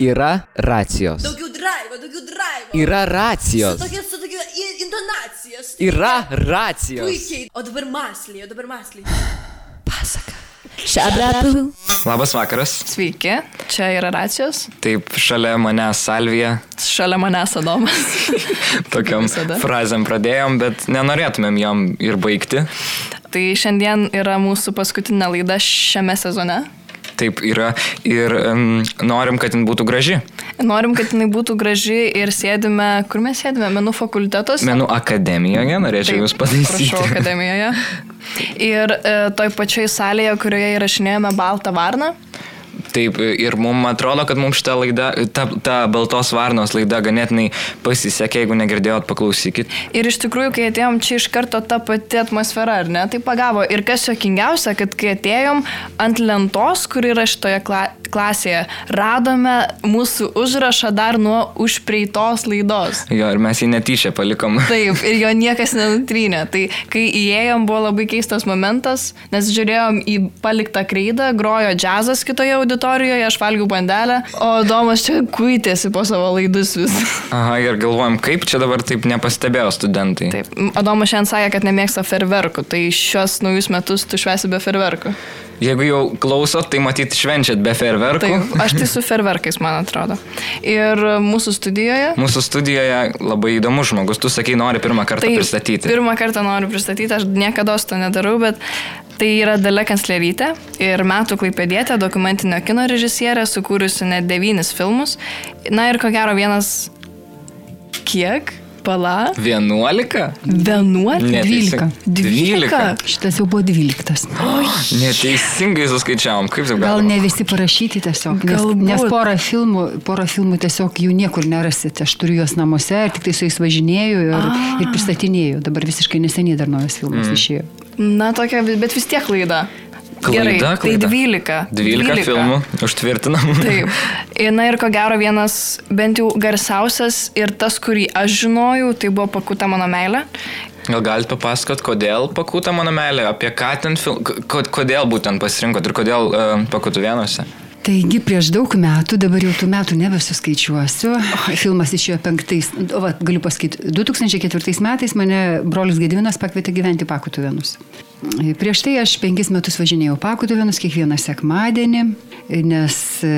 Yra racijos. Daugiau drive, daugiau drive. Yra racijos. Su tokia, su tokia intonacija. su- Yra racijos. Puikiai. O dabar masliai, o dabar masliai. Pasaka. Šabratu. Labas vakaras. Sveiki, čia yra racijos. Taip, šalia manęs Salvija. Šalia manęs Adomas. Tokiam frazėm pradėjom, bet nenorėtumėm jom ir baigti. tai šiandien yra mūsų paskutinė laida šiame sezone. Taip yra ir um, norim, kad jin būtų graži. Norim, kad jinai būtų graži ir sėdime, kur mes sėdime, menų fakultetos. Menų akademijoje, norėčiau jūs pataisyti. Prašau, akademijoje. Ir e, toj pačioj salėje, kurioje įrašinėjome Baltą Varną. Taip, ir mums atrodo, kad mums šitą laidą, ta, ta Baltos Varnos laida ganėtinai pasisekė, jeigu negirdėjot, paklausykit. Ir iš tikrųjų, kai atėjom čia iš karto ta pati atmosfera, ar ne, tai pagavo. Ir kas jokingiausia, kad kai atėjom ant lentos, kur yra šitoje kla klasėje, radome mūsų užrašą dar nuo užpreitos laidos. Jo, ir mes jį netyčia palikom. Taip, ir jo niekas nenutrynė. Tai kai įėjom, buvo labai keistas momentas, nes žiūrėjom į paliktą kreidą, grojo džiazas kitoje auditorijoje, aš valgiau bandelę, o Domas čia kuitėsi po savo laidus vis. Aha, ir galvojam, kaip čia dabar taip nepastebėjo studentai. Taip, Adomas šiandien sakė, kad nemėgsta ferverkų, tai šios naujus metus tu švesi be ferverkų. Jeigu jau klausot, tai matyt švenčiat be ferverkų. Taip, aš tai su ferverkais, man atrodo. Ir mūsų studijoje. Mūsų studijoje labai įdomus žmogus, tu sakai, nori pirmą kartą Taip, pristatyti. Pirmą kartą noriu pristatyti, aš niekada to nedarau, bet tai yra Dalia Kanclerytė ir metų klaipėdėtė, dokumentinio kino režisierė, sukūrusi net devynis filmus. Na ir ko gero vienas. Kiek? Pala? 11? 11? Neteisingai. 12. Šitas jau buvo dvyliktas. Neteisingai suskaičiavom, kaip Gal galima? ne visi parašyti tiesiog, nes, Galbūt. nes porą filmų, porą filmų tiesiog jų niekur nerasite. Aš turiu juos namuose ir tik tai su jais važinėjau ir, ir pristatinėjau. Dabar visiškai neseniai dar naujas filmas mm. išėjo. Na, tokia, bet vis tiek klaida. Klaida, Gerai, klaida. tai 12. 12 filmų, užtvirtinam. Taip. Na ir ko gero vienas, bent jau garsiausias ir tas, kurį aš žinojau, tai buvo pakuta mano meilė. Gal galite papasakot, kodėl pakūta mano meilė, apie ką ten kodėl būtent pasirinkot ir kodėl uh, pakūtų vienose? Taigi prieš daug metų, dabar jau tų metų nebesuskaičiuosiu, filmas išėjo penktais, o va, galiu pasakyti, 2004 metais mane brolis Gedvinas pakvietė gyventi Pakutuvėnus. Prieš tai aš penkis metus važinėjau Pakutuvėnus kiekvieną sekmadienį, nes e,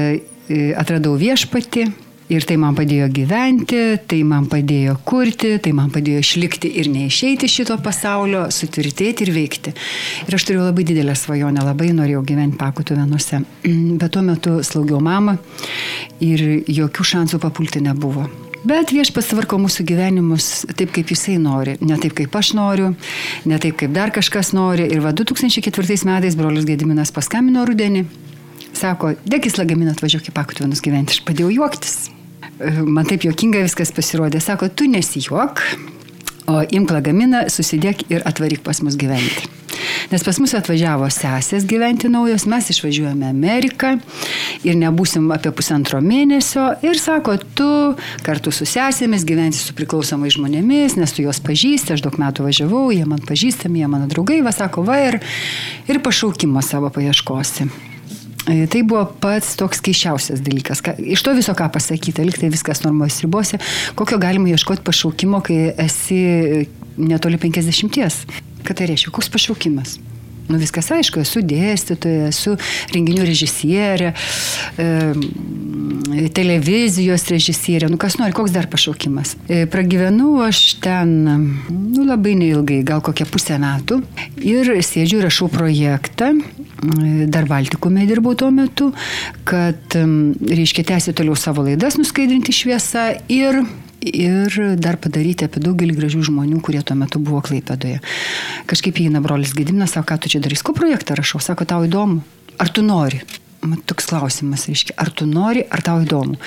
atradau viešpati. Ir tai man padėjo gyventi, tai man padėjo kurti, tai man padėjo išlikti ir neišeiti iš šito pasaulio, sutvirtėti ir veikti. Ir aš turėjau labai didelę svajonę, labai norėjau gyventi pakutų vienuose. Bet tuo metu slaugiau mamą ir jokių šansų papulti nebuvo. Bet viešpas tvarko mūsų gyvenimus taip, kaip jisai nori. Ne taip, kaip aš noriu, ne taip, kaip dar kažkas nori. Ir va 2004 metais brolis Gediminas paskambino rudenį. Sako, degis lagaminą atvažiuok į pakutvinus gyventi. Aš padėjau juoktis. Man taip juokinga viskas pasirodė. Sako, tu nesijuok, o imk lagaminą, susidėk ir atvaryk pas mus gyventi. Nes pas mus atvažiavo sesės gyventi naujos, mes išvažiuojame Ameriką ir nebūsim apie pusantro mėnesio. Ir sako, tu kartu su sesėmis gyventi su priklausomai žmonėmis, nes tu juos pažįsti, aš daug metų važiavau, jie man pažįstami, jie mano draugai, va sako, va ir, ir pašaukimo savo paieškosi. E, Tai buvo pats toks keiščiausias dalykas. Iš to viso, ką pasakyta, liktai viskas normos ribose, kokio galima ieškoti pašaukimo, kai esi netoli 50. Ką tai reiškia? Koks pašaukimas? Nu viskas aišku, esu dėstytoja, esu renginių režisierė, e, televizijos režisierė, nu kas nori, koks dar pašaukimas. E, pragyvenau aš ten, nu labai neilgai, gal kokią pusę metų ir sėdžiu rašau projektą, dar Baltikume dirbau tuo metu, kad, reiškia, tęsti toliau savo laidas, nuskaidrinti šviesą ir ir dar padaryti apie daugelį gražių žmonių, kurie tuo metu buvo Klaipėdoje. Kažkaip įeina brolis Gedinas, sako, ką tu čia darys, ko projektą rašau, sako, tau įdomu, ar tu nori? Toks klausimas, reiškia, ar tu nori, ar tau įdomu.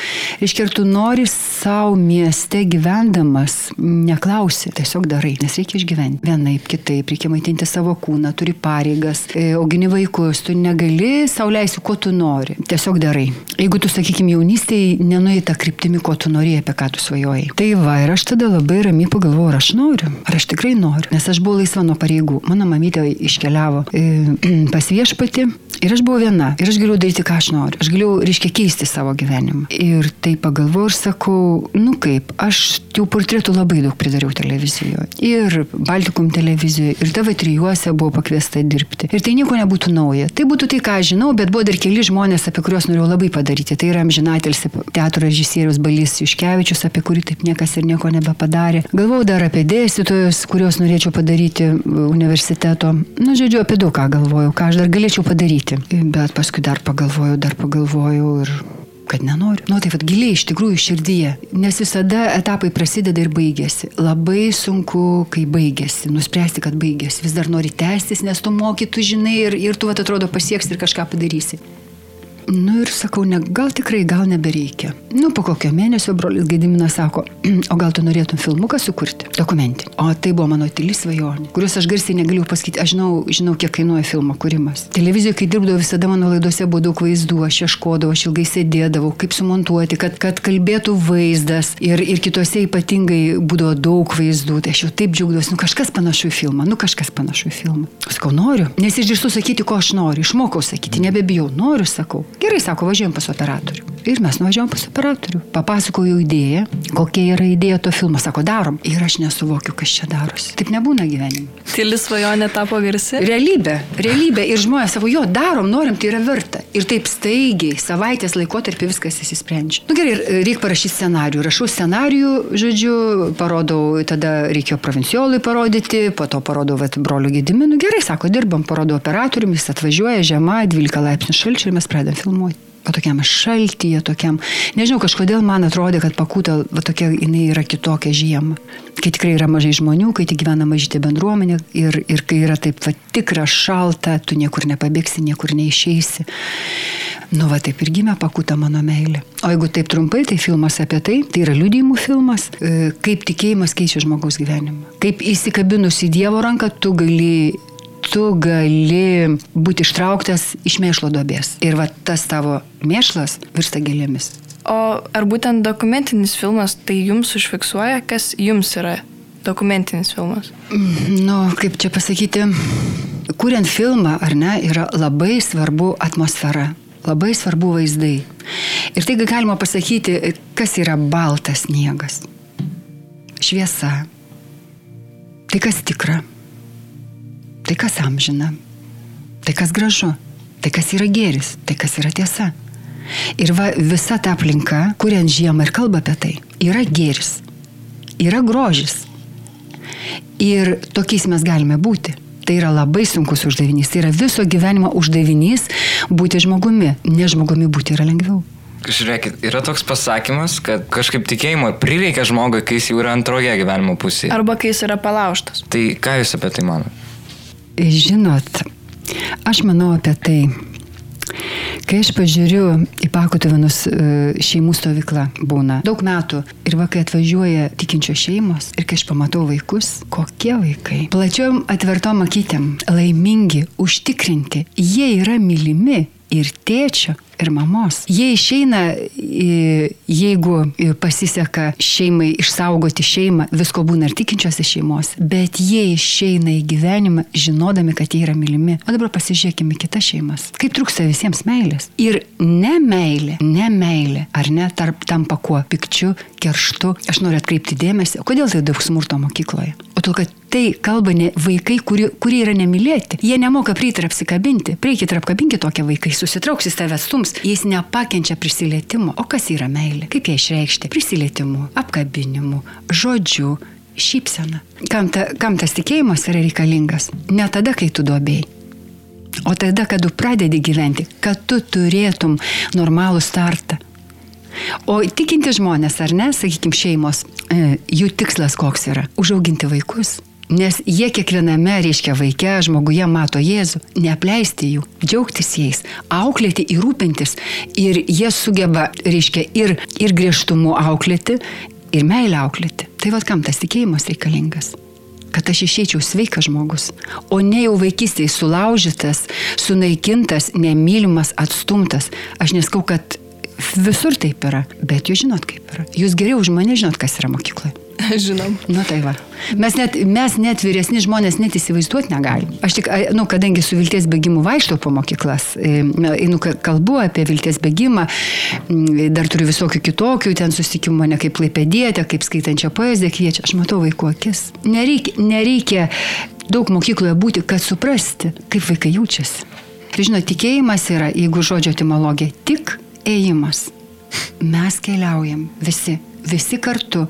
Reiškia, ar tu nori savo mieste gyvendamas, neklausi, tiesiog darai, nes reikia išgyventi. Vienaip, kitaip, reikia maitinti savo kūną, turi pareigas, e, augini vaikus, tu negali savo leisti, ko tu nori, tiesiog darai. Jeigu tu, sakykime, jaunystėje nenuėjai tą kryptimį, ko tu norėjai, apie ką tu svajojai. Tai va, ir aš tada labai ramiai pagalvojau, ar aš noriu, ar aš tikrai noriu, nes aš buvau laisva nuo pareigų. Mano mamytė iškeliavo e, pas viešpati Ir aš buvau viena. Ir aš galėjau daryti, ką aš noriu. Aš galėjau, reiškia, keisti savo gyvenimą. Ir tai pagalvojau ir sakau, nu kaip, aš jau portretų labai daug pridariau televizijoje. Ir Baltikum televizijoje, ir TV3 buvau pakviesta dirbti. Ir tai nieko nebūtų nauja. Tai būtų tai, ką aš žinau, bet buvo dar keli žmonės, apie kuriuos norėjau labai padaryti. Tai yra amžinatelis teatro režisierius Balys Juškevičius, apie kurį taip niekas ir nieko nebepadarė. Galvojau dar apie dėstytojus, kuriuos norėčiau padaryti universiteto. Na, žodžiu, apie daug ką galvojau, ką aš dar galėčiau padaryti. Bet paskui dar pagalvojau, dar pagalvojau ir kad nenoriu. Nu, tai vad giliai iš tikrųjų širdyje. Nes visada etapai prasideda ir baigėsi. Labai sunku, kai baigėsi. Nuspręsti, kad baigėsi. Vis dar nori tęstis, nes tu mokytų, žinai, ir, ir tu, vat, atrodo, pasieksi ir kažką padarysi. Nu ir sakau, ne, gal tikrai, gal nebereikia. Nu, po kokio mėnesio brolis Gediminas sako, o gal tu norėtum filmuką sukurti, dokumentinį. O tai buvo mano tyli svajonė, kurios aš garsiai negaliu pasakyti, aš žinau, žinau, kiek kainuoja filmo kūrimas. Televizijoje, kai dirbdavau, visada mano laidose buvo daug vaizdų, aš ieškodavau, aš ilgai sėdėdavau, kaip sumontuoti, kad, kad kalbėtų vaizdas ir, ir kitose ypatingai būdavo daug vaizdų. Tai aš jau taip džiaugdavausi, nu kažkas panašu į filmą, nu kažkas panašu į filmą. Sakau, noriu, nes išdrįstu sakyti, ko aš noriu, išmokau sakyti, nebebijau, noriu, sakau. Gerai, sako, važiuojam pas operatorių. Ir mes nuvažiavom pas operatorių. Papasakojau idėją, kokia yra idėja to filmo. Sako, darom. Ir aš nesuvokiu, kas čia darosi. Taip nebūna gyvenime. Tyli svajonė tapo garsi. Realybė, realybė. Ir žmonės savo, jo, darom, norim, tai yra verta. Ir taip staigiai, savaitės laikotarpį viskas įsisprendžia. Na nu, gerai, reikia parašyti scenarių. Rašau scenarijų, žodžiu, parodau, tada reikėjo provinciolui parodyti, po to parodau, vat, broliu Gediminui. Gerai, sako, dirbam, parodau operatoriumi, jis atvažiuoja, žiema, 12 laipsnių šalčio ir mes pradedam filmuoti va tokiam šaltyje, tokiam, nežinau, kažkodėl man atrodė, kad pakūta, va tokia, jinai yra kitokia žiema. Kai tikrai yra mažai žmonių, kai tik gyvena mažytė bendruomenė ir, ir kai yra taip va tikra šalta, tu niekur nepabėgsi, niekur neišeisi. Nu, va taip ir gimė pakūta mano meilė. O jeigu taip trumpai, tai filmas apie tai, tai yra liudijimų filmas, e, kaip tikėjimas keičia žmogaus gyvenimą. Kaip įsikabinus į Dievo ranką, tu gali tu gali būti ištrauktas iš mėšlo dobės. Ir va tas tavo mėšlas virsta gėlėmis. O ar būtent dokumentinis filmas tai jums užfiksuoja, kas jums yra dokumentinis filmas? Nu, kaip čia pasakyti, kuriant filmą, ar ne, yra labai svarbu atmosfera, labai svarbu vaizdai. Ir tai galima pasakyti, kas yra baltas sniegas. Šviesa. Tai kas tikra. Tai kas amžina, tai kas gražu, tai kas yra geris, tai kas yra tiesa. Ir va, visa ta aplinka, kuriant žiemą ir kalba apie tai, yra geris, yra grožis. Ir tokiais mes galime būti. Tai yra labai sunkus uždavinys, tai yra viso gyvenimo uždavinys būti žmogumi, ne žmogumi būti yra lengviau. Žiūrėkit, yra toks pasakymas, kad kažkaip tikėjimo prireikia žmogui, kai jis jau yra antroje gyvenimo pusėje. Arba kai jis yra palauštas. Tai ką jūs apie tai manote? Žinot, aš manau apie tai. Kai aš pažiūriu į pakotovinus e, šeimų stovyklą būna daug metų ir va, kai atvažiuoja tikinčios šeimos ir kai aš pamatau vaikus, kokie vaikai. Plačiom atvertom akytėm, laimingi, užtikrinti, jie yra mylimi ir tėčio, ir mamos. Jie išeina, jeigu pasiseka šeimai išsaugoti šeimą, visko būna ir tikinčiose šeimos, bet jie išeina į gyvenimą žinodami, kad jie yra mylimi. O dabar pasižiūrėkime kitas šeimas. Kaip trūksta visiems meilės. Ir ne meilė, ne meilė, ar ne, tarp tampa kuo pikčiu, kerštu. Aš noriu atkreipti dėmesį, kodėl tai daug smurto mokykloje. O to, kad tai kalba ne vaikai, kurie, kurie yra nemylėti. Jie nemoka prieiti ir apsikabinti. Prieikit ir apkabinkit tokie vaikai, susitrauks į tave stums. Jis nepakenčia prisilietimo. O kas yra meilė? Kaip ją išreikšti? Prisilietimu, apkabinimu, žodžiu, šypsena. Kam, ta, kam tas tikėjimas yra reikalingas? Ne tada, kai tu duobėjai. O tada, kad tu pradedi gyventi, kad tu turėtum normalų startą. O tikinti žmonės, ar ne, sakykime, šeimos, e, jų tikslas koks yra? Užauginti vaikus, Nes jie kiekviename, reiškia, vaike, žmoguje mato Jėzų, neapleisti jų, džiaugtis jais, auklėti ir rūpintis. Ir jie sugeba, reiškia, ir, ir griežtumu auklėti, ir meilę auklėti. Tai vad kam tas tikėjimas reikalingas? Kad aš išeičiau sveikas žmogus, o ne jau vaikystėje sulaužytas, sunaikintas, nemylimas, atstumtas. Aš neskau, kad visur taip yra, bet jūs žinot kaip yra. Jūs geriau už mane žinot, kas yra mokykloje. Žinom. Nu tai va. Mes net, mes net vyresni žmonės net įsivaizduoti negalim. Aš tik, nu, kadangi su vilties bėgimu vaikštau po mokyklas, e, einu ka- kalbu apie vilties bėgimą, dar turiu visokių kitokių, ten susitikimų mane kaip laipėdėtė, kaip skaitančią poeziją kviečia. Aš matau vaikų akis. Nereikia, nereikia daug mokykloje būti, kad suprasti, kaip vaikai jaučiasi. Tai žinot, tikėjimas yra, jeigu žodžio etimologija, tik ėjimas. Mes keliaujam visi. Visi kartu,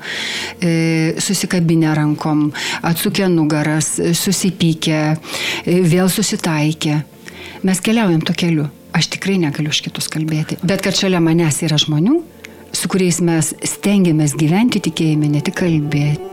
e, susikabinę rankom, atsukę nugaras, e, susipykę, e, vėl susitaikę. Mes keliaujam to keliu. Aš tikrai negaliu už kitus kalbėti. Bet kad šalia manęs yra žmonių, su kuriais mes stengiamės gyventi tikėjime, ne tik kalbėti.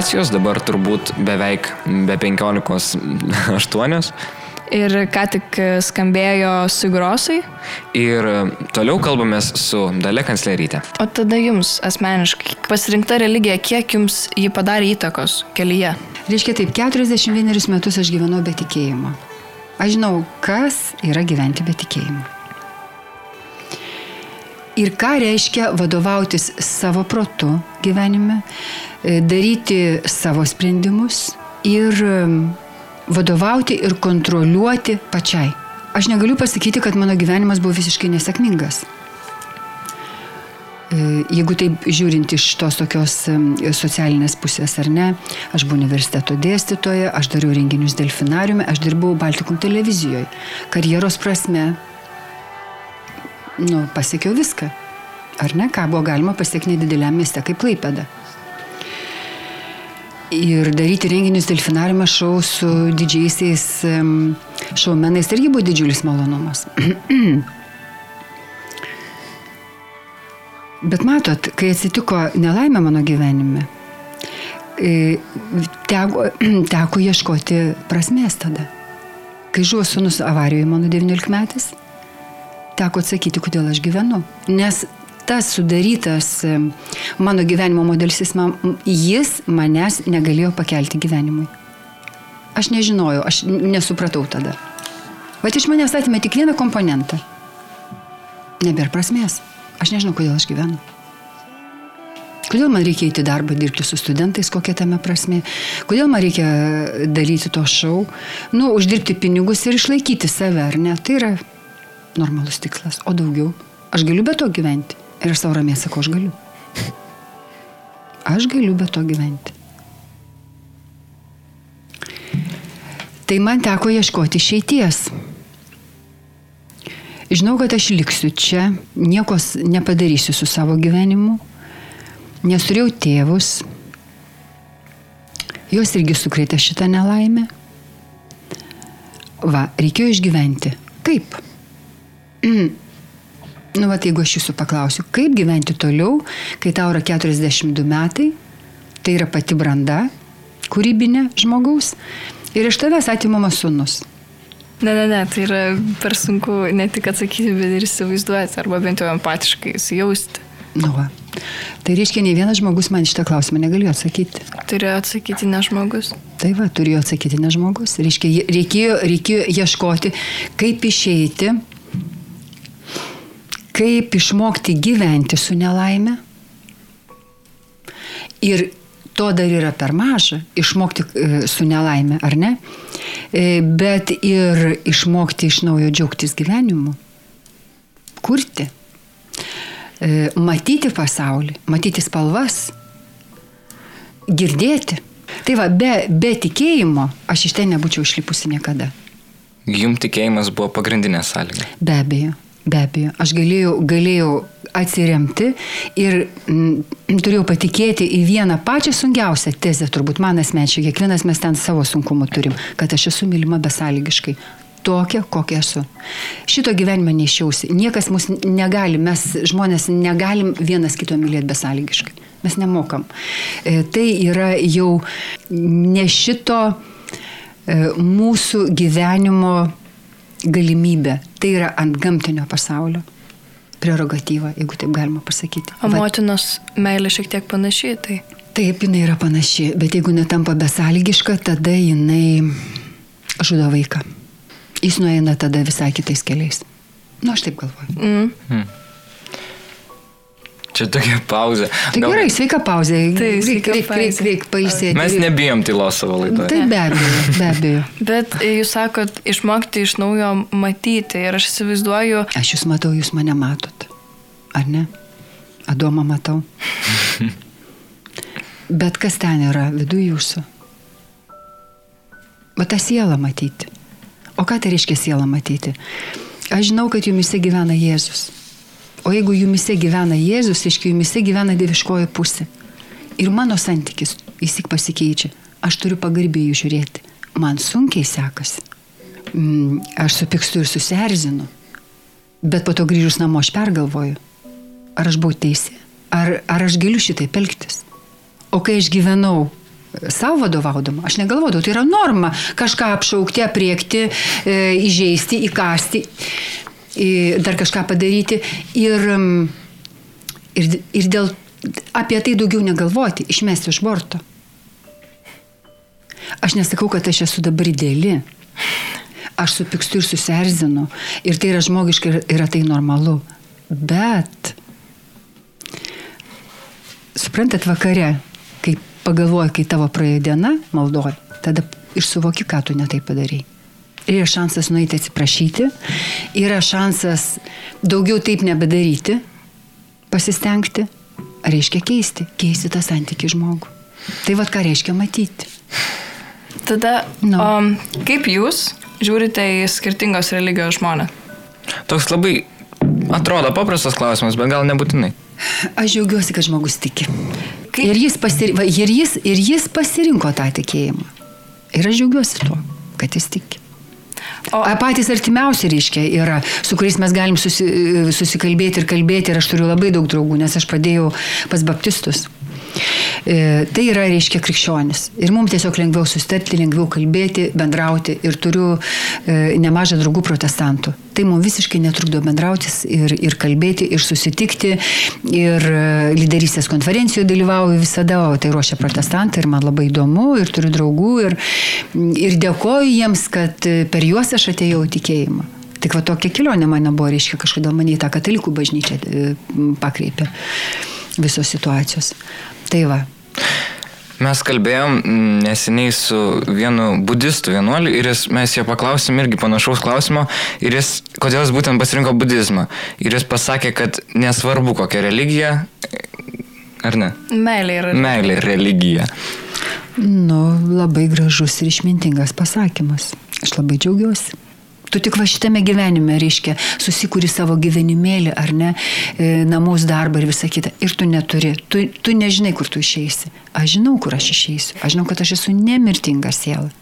Racijos, dabar turbūt beveik be 15.8. Ir ką tik skambėjo Sigrosai. Ir toliau kalbamės su Dale kanclerytė. O tada jums asmeniškai pasirinkta religija, kiek jums jį padarė įtakos kelyje? Reiškia taip, 41 metus aš gyvenau be tikėjimo. Aš žinau, kas yra gyventi be tikėjimo. Ir ką reiškia vadovautis savo protu gyvenime, e, daryti savo sprendimus ir vadovauti ir kontroliuoti pačiai. Aš negaliu pasakyti, kad mano gyvenimas buvo visiškai nesėkmingas. E, Jeigu taip žiūrint iš tos tokios socialinės pusės ar ne, aš buvau universiteto dėstytoja, aš dariau renginius Delfinariume, aš dirbau Baltikum televizijoje. Karjeros prasme, nu, pasiekiau viską. Ar ne, ką buvo galima pasiekti nedideliam mieste kaip Klaipeda. Ir daryti renginius Delfinariume šau su didžiaisiais šaumenais irgi buvo didžiulis malonumas. Bet matot, kai atsitiko nelaimė mano gyvenime, e, teko, teko ieškoti prasmės tada. Kai žuvo sunus avarijoje mano 19 metais, teko atsakyti, kodėl aš gyvenu. Nes tas sudarytas Mano gyvenimo modelis, jis, man, jis manęs negalėjo pakelti gyvenimui. Aš nežinojau, aš nesupratau tada. Bet iš manęs atėmė tik vieną komponentą. Nebėra prasmės. Aš nežinau, kodėl aš gyvenu. Kodėl man reikia eiti į darbą, dirbti su studentais, kokia tame prasme? Kodėl man reikia daryti to šau? Nu, uždirbti pinigus ir išlaikyti save, ar ne? Tai yra normalus tikslas. O daugiau? Aš galiu be to gyventi. Ir aš savo ramiai sakau, aš galiu. Aš galiu be to gyventi. Tai man teko ieškoti išeities. Žinau, kad aš liksiu čia, nieko nepadarysiu su savo gyvenimu, nes turėjau tėvus, jos irgi sukrėtė šitą nelaimę. Va, reikėjo išgyventi. Kaip? Nu, va, jeigu aš jūsų paklausiu, kaip gyventi toliau, kai tau yra 42 metai, tai yra pati branda, kūrybinė žmogaus, ir iš tavęs atimamas sunus. Ne, ne, ne, tai yra per sunku ne tik atsakyti, bet ir įsivaizduoti, arba bent jau empatiškai įsijausti. Nu, va. Tai reiškia, ne vienas žmogus man šitą klausimą negalėjo atsakyti. Turėjo atsakyti ne žmogus. Tai va, turėjo atsakyti ne žmogus. Reiškia, reikėjo, reikėjo ieškoti, kaip išeiti, kaip išmokti gyventi su nelaime. Ir to dar yra per maža, išmokti e, su nelaime, ar ne? E, Bet ir išmokti iš naujo džiaugtis gyvenimu, kurti, e, matyti pasaulį, matyti spalvas, girdėti. Tai va, be, be tikėjimo aš iš ten nebūčiau išlipusi niekada. Jum tikėjimas buvo pagrindinė sąlyga. Be abejo, be abejo. Aš galėjau, galėjau atsiremti ir mm, turėjau patikėti į vieną pačią sunkiausią tezę, turbūt man asmeniškai, kiekvienas mes ten savo sunkumų turim, kad aš esu mylima besąlygiškai. Tokia, kokia esu. Šito gyvenime neišiausi. Niekas mus negali, mes žmonės negalim vienas kito mylėti besąlygiškai. Mes nemokam. E, tai yra jau ne šito e, mūsų gyvenimo galimybė. Tai yra ant gamtinio pasaulio prerogatyva, jeigu taip galima pasakyti. O motinos meilė šiek tiek panašiai, tai Taip, jinai yra panaši, bet jeigu netampa besąlygiška, tada jinai žudo vaiką. Jis nueina tada visai kitais keliais. Na, nu, aš taip galvoju. mm, Čia tokia pauzė. Tai Gal- gerai, sveika pauzė. Tai Reik, sveika reik, reik, reik pailsėti. Mes nebijom tylos savo laidoje. Tai be abejo, be abejo. Bet e, jūs sakot, išmokti iš naujo matyti ir aš įsivaizduoju, Aš jūs matau, jūs mane matot. Ar ne? Adomą matau. Bet kas ten yra viduje jūsų? Bet tą sielą matyti. O ką tai reiškia sielą matyti? Aš žinau, kad jumise gyvena Jėzus. O jeigu jumise gyvena Jėzus, reiškia jumise gyvena dieviškoji pusė. Ir mano santykis jis tik pasikeičia. Aš turiu pagarbiai jų žiūrėti. Man sunkiai sekasi. Mm, Aš supykstu ir susierzinu. Bet po to grįžus namo aš pergalvoju, ar aš buvau teisė, ar, ar aš galiu šitai elgtis. O kai aš gyvenau savo vadovaudama, aš negalvodavau, tai yra norma kažką apšaukti, apriekti, e, įžeisti, įkasti, e, dar kažką padaryti ir, mm, ir, ir dėl apie tai daugiau negalvoti, išmesti iš borto. Aš nesakau, kad aš esu dabar ideali. Aš supykstu ir susierzinu. Ir tai yra žmogiška ir yra tai normalu. Bet, suprantat, vakare, kai pagalvoji, kai tavo praėjo diena, maldoji, tada ir suvoki, ką tu netai padarai. Ir yra šansas nueiti atsiprašyti, yra šansas daugiau taip nebedaryti, pasistengti, reiškia keisti, keisti tą santykį žmogų. Tai vad ką reiškia matyti. tada, Nu. o, kaip jūs žiūrite į skirtingos religijos žmonės? Toks labai atrodo paprastas klausimas, bet gal nebūtinai. Aš džiaugiuosi, kad žmogus tiki. Kaip- Ir jis, pasir... ir, jis, ir jis pasirinko tą tikėjimą. Ir aš džiaugiuosi tuo, kad jis tiki. O O patys artimiausi, reiškia, yra, su kuriais mes galim susi, susikalbėti ir kalbėti. Ir aš turiu labai daug draugų, nes aš padėjau pas baptistus. E, tai yra, reiškia, krikščionis. Ir mums tiesiog lengviau sustarti, lengviau kalbėti, bendrauti. Ir turiu e, nemažą draugų protestantų. Tai mums visiškai netrukdo bendrautis ir, ir kalbėti, ir susitikti. Ir e, lyderystės konferencijoje dalyvauju visada, o tai ruošia protestantai ir man labai įdomu, ir turiu draugų. Ir, ir dėkoju jiems, kad per juos aš atėjau tikėjimą. Tik va tokia kelionė mane buvo, reiškia, kažkada mane į tą katalikų bažnyčią pakreipė visos situacijos. Tai va. Mes kalbėjom mm, neseniai su vienu budistu vienuoliu ir jis, mes jo paklausėm irgi panašaus klausimo ir jis, kodėl jis būtent pasirinko budizmą. Ir jis pasakė, kad nesvarbu kokia religija, ar ne? Meilė yra. Meilė religija. Nu, labai gražus ir išmintingas pasakymas. Aš labai džiaugiuosi. Tu tik va šitame gyvenime, reiškia, susikūri savo gyvenimėlį, ar ne, e, namus darbą ir visą kitą. Ir tu neturi, tu, tu nežinai, kur tu išeisi. Aš žinau, kur aš išeisiu. Aš žinau, kad aš esu nemirtinga siela.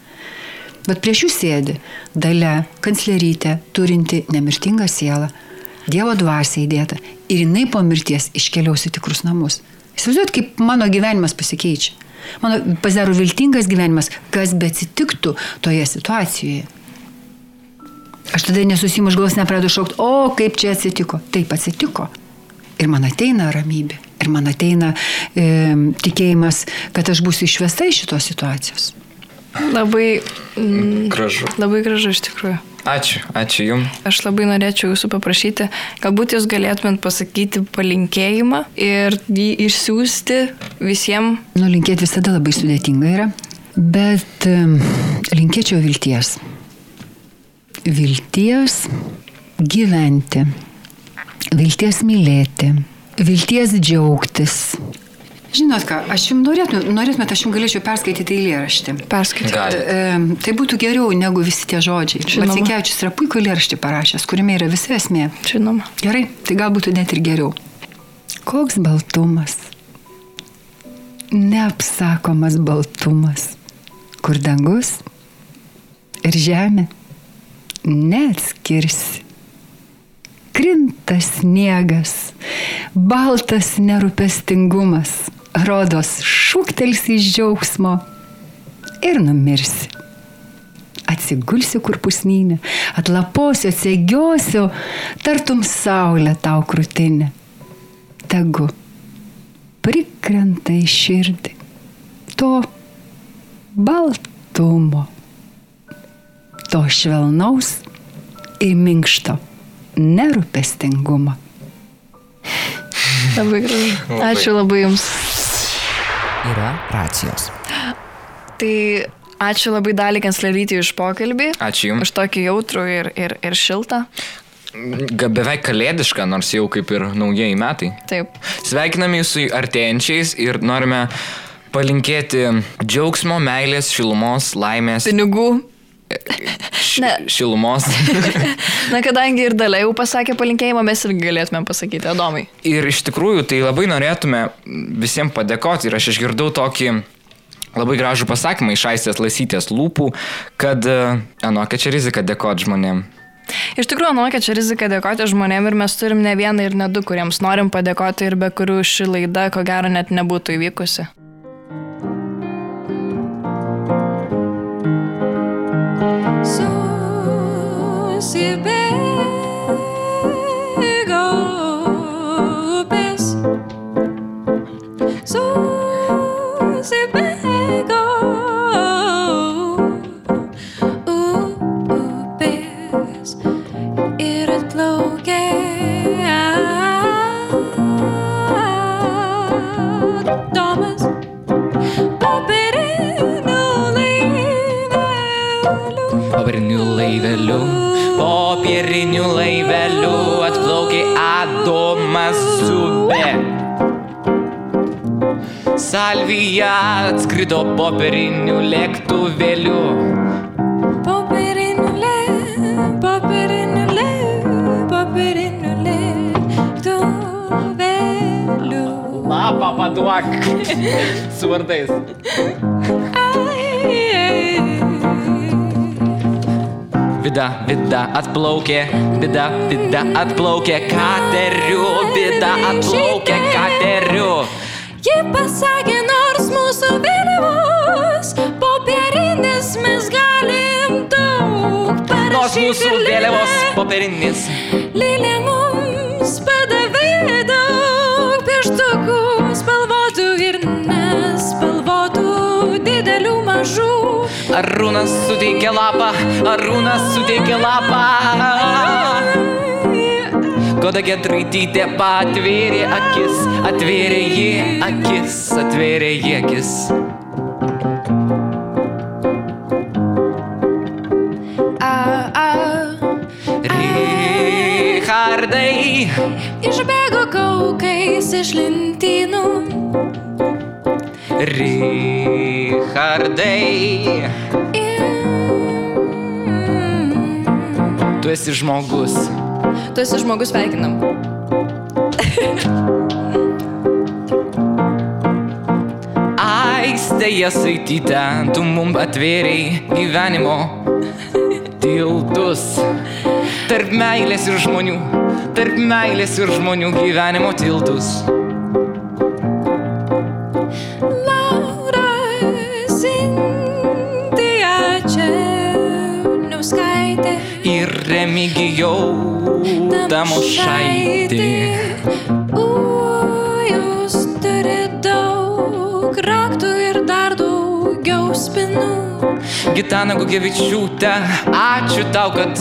Bet prieš jų sėdi dalė, kanclerytė, turinti nemirtingą sielą, Dievo dvasia įdėta. Ir jinai po mirties iškeliaus į tikrus namus. Įsivaizduot, kaip mano gyvenimas pasikeičia. Mano pasidaro viltingas gyvenimas, kas be atsitiktų toje situacijoje. Aš tada nesusimu iš galvos, nepradedu šaukti, o kaip čia atsitiko. Taip atsitiko. Ir man ateina ramybė. Ir man ateina e, tikėjimas, kad aš būsiu išvesta iš šitos situacijos. Labai, mm, Gražu. labai gražu iš tikrųjų. Ačiū, ačiū Jums. Aš labai norėčiau jūsų paprašyti, galbūt jūs galėtumėt pasakyti palinkėjimą ir jį išsiųsti visiems. Nu, linkėti visada labai sudėtinga yra, bet linkėčiau vilties. Vilties gyventi, vilties mylėti, vilties džiaugtis. Žinot ką, aš jums norėtumėt, norėtumėt, aš jums galėčiau perskaityti eilėraštį. Perskaityti. E, tai būtų geriau negu visi tie žodžiai. Žinoma. Matsikevičius yra puikų eilėraštį parašęs, kuriame yra visa esmė. Žinoma. Gerai, tai gal būtų net ir geriau. Koks baltumas? Neapsakomas baltumas. Kur dangus ir žemė neatskirsi. Krinta sniegas, baltas nerūpestingumas, rodos šūktelsi iš džiaugsmo ir numirsi. Atsigulsiu kur pusnynė, atlaposiu, atsigiosiu, tartum saulė tau krūtinė. Tegu prikrenta į širdį to baltumo, to švelnaus ir minkšto nerūpestingumo. Labai gražu. Ačiū labai jums. Yra racijos. Tai ačiū labai dalį kanclerytį už pokalbį. Ačiū Jums. Už tokį jautrų ir, ir, ir šiltą. Beveik kalėdiška, nors jau kaip ir naujieji metai. Taip. Sveikiname jūs su artėjančiais ir norime palinkėti džiaugsmo, meilės, šilumos, laimės. Pinigų. Ne. šilumos. Na, kadangi ir dalia jau pasakė palinkėjimą, mes irgi galėtume pasakyti, Adomai. Ir iš tikrųjų tai labai norėtume visiems padėkoti ir aš išgirdau tokį labai gražų pasakymą iš aistės lasytės lūpų, kad, anokia čia rizika dėkoti žmonėm. Iš tikrųjų, kad čia rizika dėkoti žmonėm ir mes turim ne vieną ir ne du, kuriems norim padėkoti ir be kurių ši laida, ko gero, net nebūtų įvykusi. So, c'est belle. atplaukė, bida, bida atplaukė, kateriu, bida atplaukė, kateriu. Ji pasakė, nors mūsų vėliavos popierinis mes galim daug parašyti. Nors mūsų vėliavos popierinis. Lėlė mums padeda. Arūnas suteikė lapą, Arūnas suteikė lapą. Goda Gedraitytė patvėrė akis, atvėrė jį akis, atvėrė jį akis. Richardai, išbėgo kaukais iš lentynų. Richardai, tu esi žmogus. Tu esi žmogus, sveikinam. Aistė jasaitytė, tu mum atvėrėjai gyvenimo tiltus. Tarp meilės ir žmonių, tarp meilės ir žmonių gyvenimo tiltus. Remigijau tamošaitė. U, jūs turite daug raktų ir dar daugiau spinų. Gitana Gugevičiūtė, ačiū tau, kad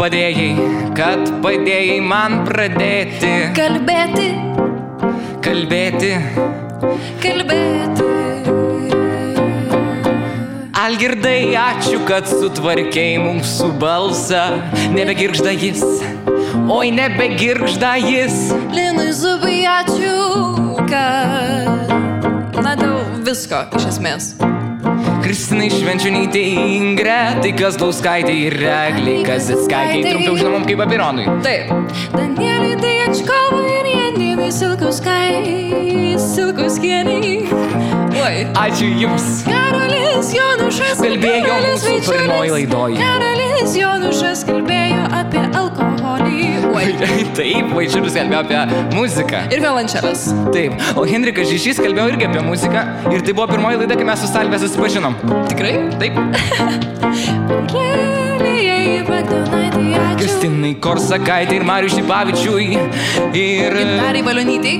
padėjai, kad padėjai man pradėti Kalbėti, kalbėti. kalbėti. Algirdai, ačiū, kad sutvarkėjai mūsų balsą. Nebegirgžda jis, oi nebegirgžda jis. Linui Zubai, ačiū, kad... Na, dėl visko, iš esmės. Kristinai Švenčionytė, Ingretai, Kazlauskaitė ir Regliai, Kazitskaitė, trumpiau žinomam kaip Abironui. Taip. Danieliui Dėčkovui ir Janinai Silkauskai, Silkauskieniai. Oi. Ačiū Jums. Karolis Jonušas Kalbėjo mūsų turimoj Vaičiulis. laidoj. Karolis Jonušas kalbėjo apie alkoholį. Oi. Taip, Vaičiūris kalbėjo apie muziką. Ir violončelas. Taip, o Henrikas Žižys kalbėjo irgi apie muziką. Ir tai buvo pirmoji laida, kai mes su Salvė susipažinom. Tikrai? Taip. Kristinai Korsakaitė ir Mariu Šipavičiui. Ir... Darai Valionytei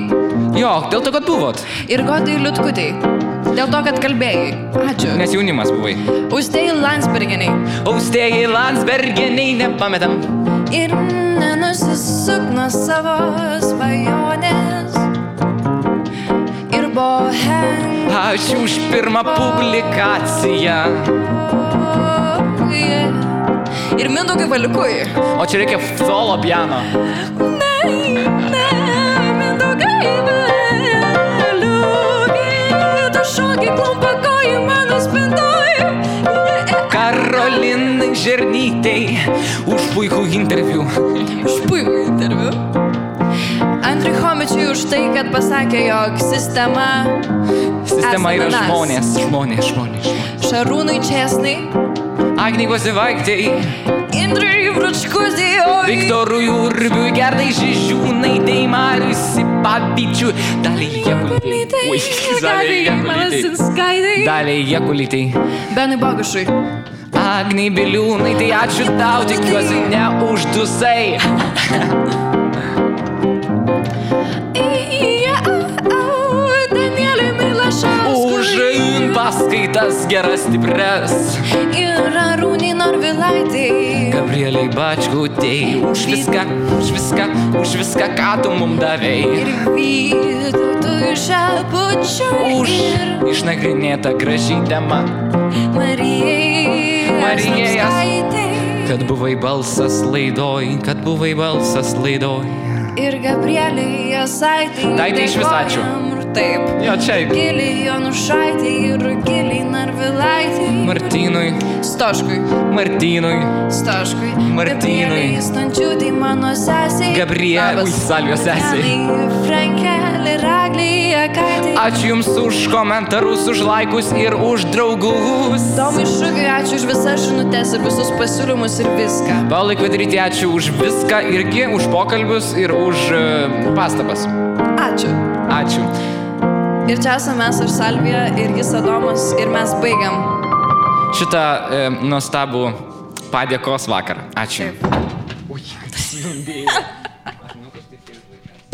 Jo, dėl to, kad buvot. ir Godai Liutkutei. Dėl to, kad kalbėjai. Ačiū. Nes jaunimas buvai. Austėjai Landsbergeniai. Austėjai Landsbergeniai nepametam. Ir nenusisuk nuo savo svajonės. Ir bohem. Ačiū už pirmą publikaciją. Ir Mindaugai Valikui. O čia reikia solo piano. Karolinai Žernytei už puikų interviu. Už puikų interviu. Andriui Homičiui už tai, kad pasakė, jog sistema Sistema yra mes. žmonės, žmonės, žmonės, žmonės. Šarūnui Česnai, Agniai Vazivaitei, Indrai Vrčkuzį, oi. Viktorui Urbiui, Gerdai Žižiūnai, Deimariui Sipavičiui, Daliai Jekulytei. Daliai Jekulytei. Daliai Jekulytei. Benui Bogušui. Agniai Biliūnai, tai ačiū tau, tikiuosi neuždusai. Už paskaitas geras stipres. Ir Arūnai Norvilaitai. Gabrieliai Bačkutei, už viską, už viską, už viską, ką tu mum davėjai. Ir Vytautui Šapučiui. Už išnagrinėtą gražį temą, Marijai. Marijai Jas- Asnauskaitei. kad buvai balsas laidoj, kad buvai balsas laidoj. Ir Gabrieliai Jasaitai. Tai tai išvis ačiū. Taip. Jo, čia. Giliai Jonušaitai ir Giliai Narvilaitai. Martynui, Stoškui. Martynui, Stoškui. Martynui. Stančiūtai mano sesiai. Gabrielui, Labas. Salvijos sesiai. Janai, Frankelį, Raglį, Akaitai. Ačiū Jums už komentarus, už laikus ir už draugus. Tomai Šugiui ačiū už visas žinutės ir visus pasiūlymus ir viską. Paulai Kvadryti, ačiū už viską irgi, už pokalbius ir už uh, pastabas. Ačiū. Ačiū. Ir čia esame mes ir Salvija, ir jis Adomas, ir mes baigiam. Šitą e, nuostabų padėkos vakarą. Ačiū.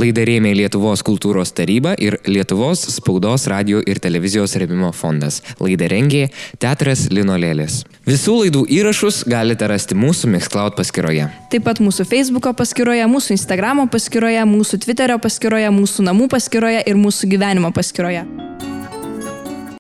Laidą rėmė Lietuvos kultūros taryba ir Lietuvos spaudos, radio ir televizijos remimo fondas. Laidą rengė Teatras Linolėlis. Visų laidų įrašus galite rasti mūsų Mixcloud paskyroje. Taip pat mūsų Facebook paskyroje, mūsų Instagram paskyroje, mūsų Twitter paskyroje, mūsų namų paskyroje ir mūsų gyvenimo paskyroje.